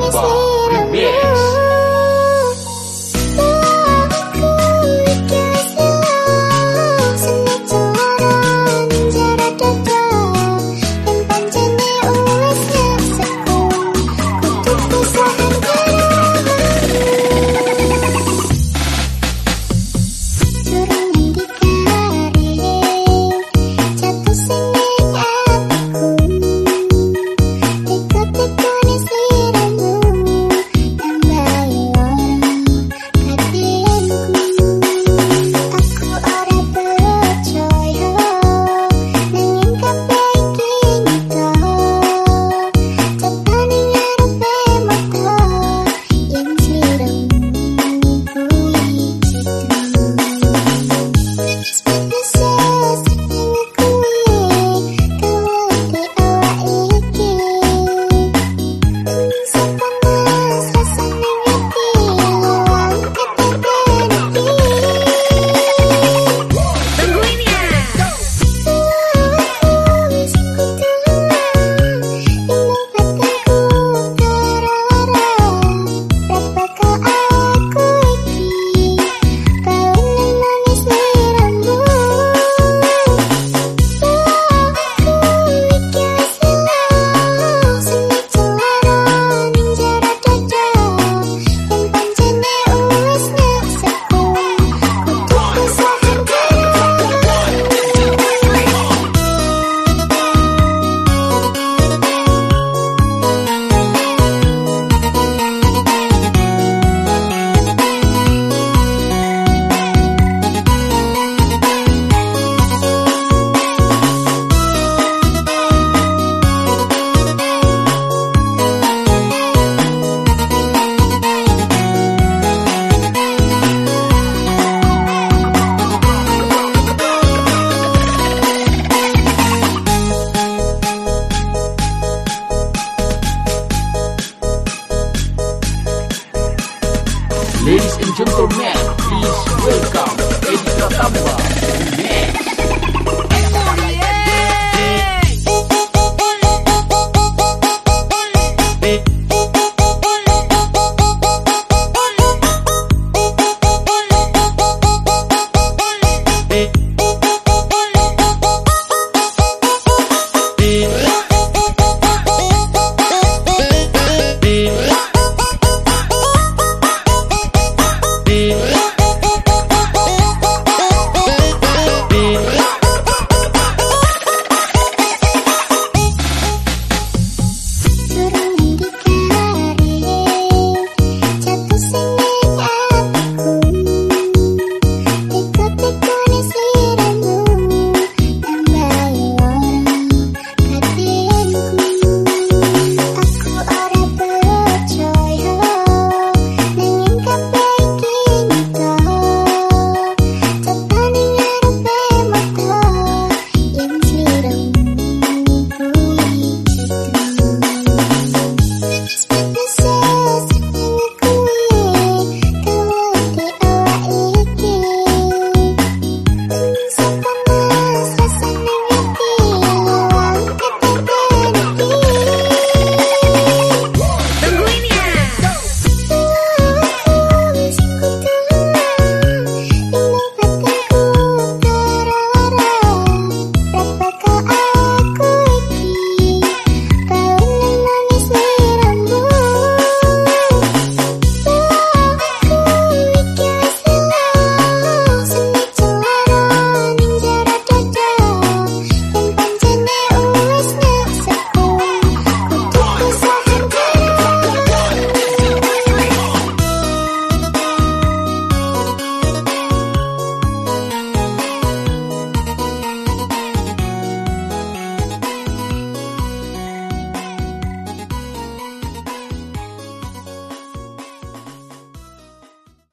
bumper. Welcome Edi Pratamba. Next.